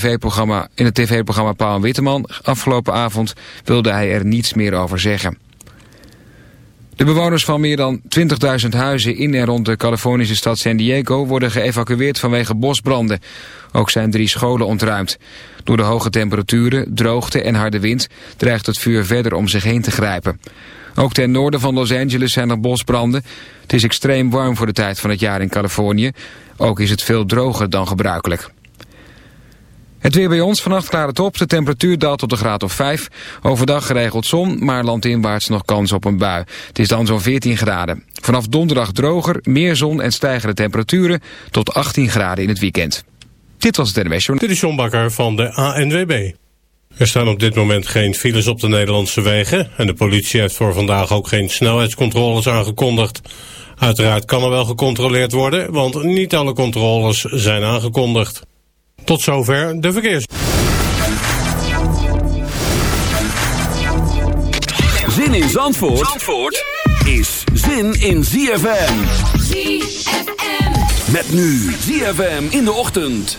TV-programma, in het tv-programma Paul Witteman afgelopen avond wilde hij er niets meer over zeggen. De bewoners van meer dan 20.000 huizen in en rond de Californische stad San Diego worden geëvacueerd vanwege bosbranden. Ook zijn drie scholen ontruimd. Door de hoge temperaturen, droogte en harde wind dreigt het vuur verder om zich heen te grijpen. Ook ten noorden van Los Angeles zijn er bosbranden. Het is extreem warm voor de tijd van het jaar in Californië. Ook is het veel droger dan gebruikelijk. Het weer bij ons, vannacht klaar het op. De temperatuur daalt tot de graad of 5. Overdag geregeld zon, maar landinwaarts nog kans op een bui. Het is dan zo'n 14 graden. Vanaf donderdag droger, meer zon en stijgende temperaturen... tot 18 graden in het weekend. Dit was het NWS Dit is John Bakker van de ANWB. Er staan op dit moment geen files op de Nederlandse wegen... en de politie heeft voor vandaag ook geen snelheidscontroles aangekondigd. Uiteraard kan er wel gecontroleerd worden... want niet alle controles zijn aangekondigd. Tot zover de verkeers. Zin in Zandvoort, Zandvoort is zin in ZFM. ZFM. Met nu ZFM in de ochtend.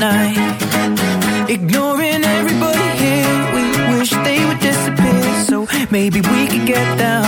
night. Ignoring everybody here, we wish they would disappear. So maybe we could get down.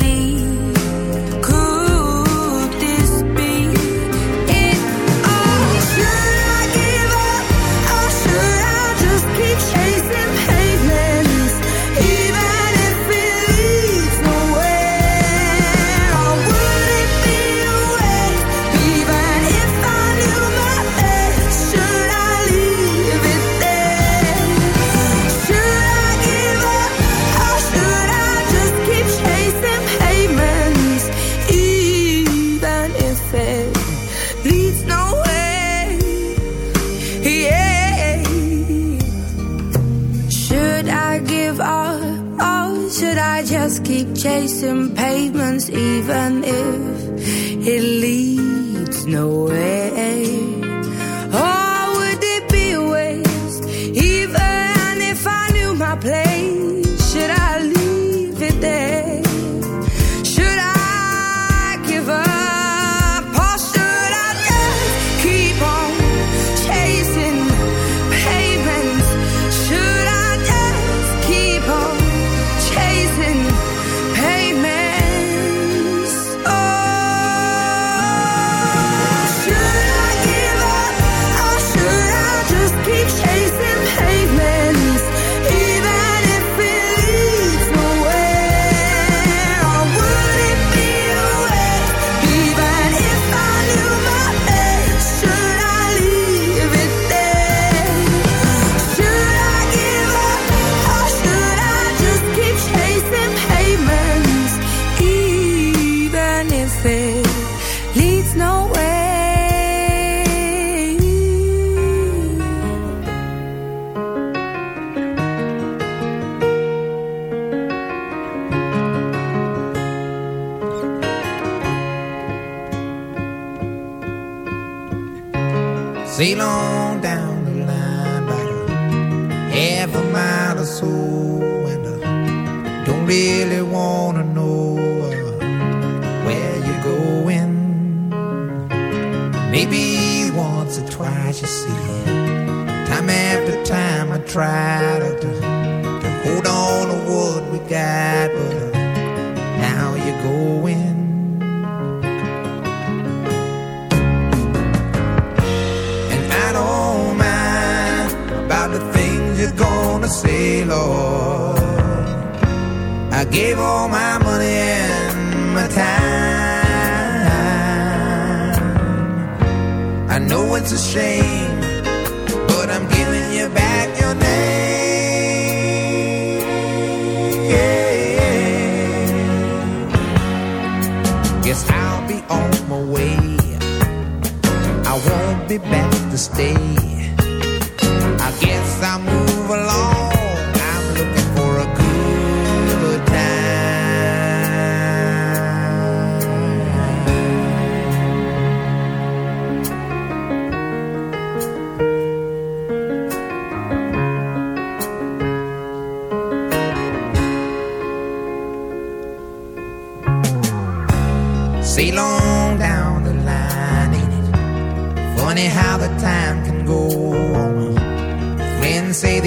really wanna know where you're going. Maybe once or twice you see. Time after time I try to, to hold on to what we got, but now you're going. And I don't mind about the things you're gonna say, Lord gave all my money and my time. I know it's a shame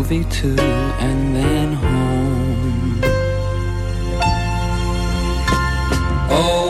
Movie too, and then home. Oh,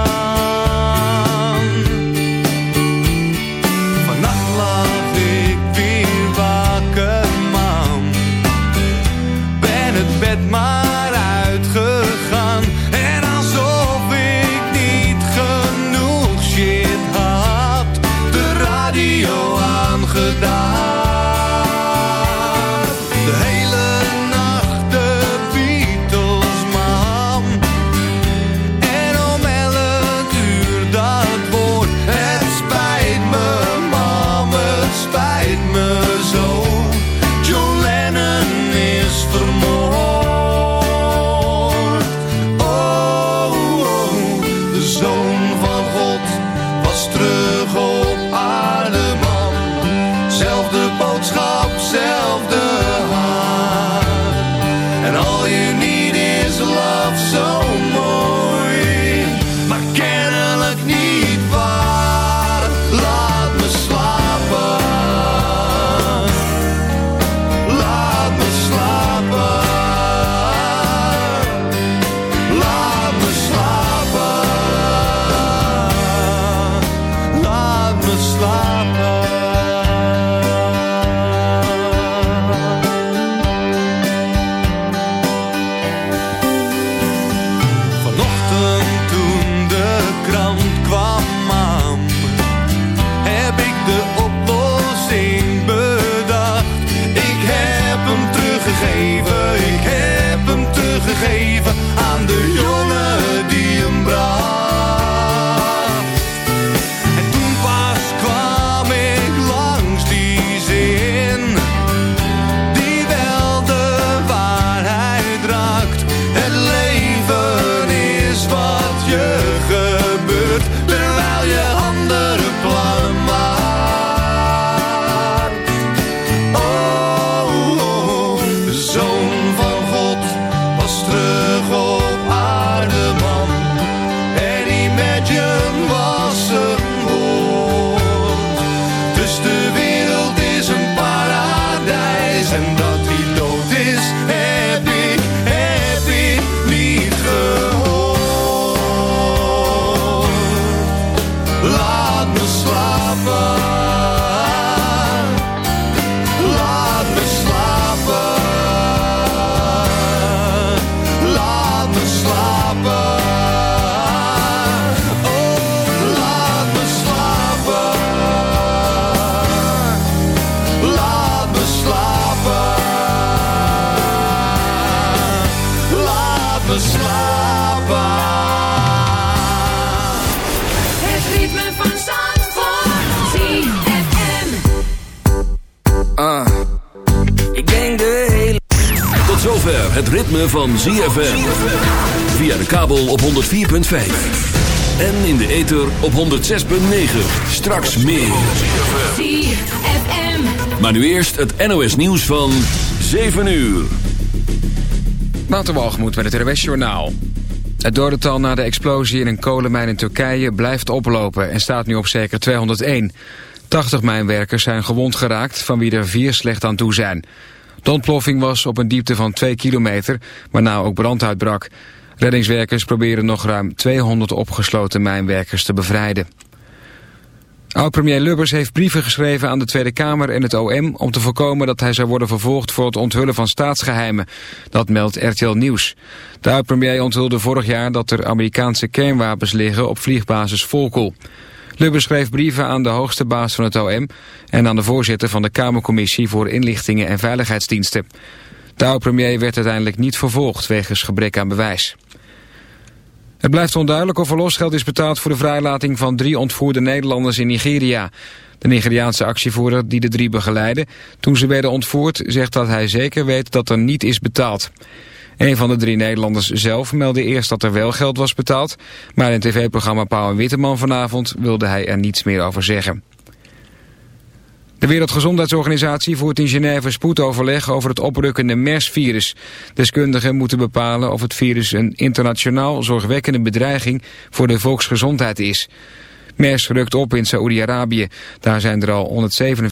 het ritme van ZFM. Via de kabel op 104.5. En in de ether op 106.9. Straks meer. ZFM. Maar nu eerst het NOS nieuws van 7 uur. Waterwalgemoed met het RWS Journaal. Het dodental na de explosie in een kolenmijn in Turkije blijft oplopen en staat nu op zeker 201. 80 mijnwerkers zijn gewond geraakt, van wie er vier slecht aan toe zijn. De ontploffing was op een diepte van 2 kilometer, waarna ook brand uitbrak. Reddingswerkers proberen nog ruim 200 opgesloten mijnwerkers te bevrijden. Oud-premier Lubbers heeft brieven geschreven aan de Tweede Kamer en het OM... om te voorkomen dat hij zou worden vervolgd voor het onthullen van staatsgeheimen. Dat meldt RTL Nieuws. De oud-premier onthulde vorig jaar dat er Amerikaanse kernwapens liggen op vliegbasis Volkel. Lubbers schreef brieven aan de hoogste baas van het OM... en aan de voorzitter van de Kamercommissie voor Inlichtingen en Veiligheidsdiensten. De oud-premier werd uiteindelijk niet vervolgd wegens gebrek aan bewijs. Het blijft onduidelijk of er losgeld is betaald voor de vrijlating van drie ontvoerde Nederlanders in Nigeria. De Nigeriaanse actievoerder die de drie begeleidde toen ze werden ontvoerd zegt dat hij zeker weet dat er niet is betaald. Een van de drie Nederlanders zelf meldde eerst dat er wel geld was betaald, maar in tv-programma Pauw en Witteman vanavond wilde hij er niets meer over zeggen. De Wereldgezondheidsorganisatie voert in Genève spoedoverleg over het oprukkende MERS-virus. Deskundigen moeten bepalen of het virus een internationaal zorgwekkende bedreiging voor de volksgezondheid is. MERS rukt op in Saoedi-Arabië. Daar zijn er al 147